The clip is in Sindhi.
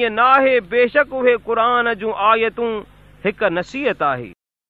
ناهي بيشڪ اهي قر جون آيتون هڪ نصيحت آهي.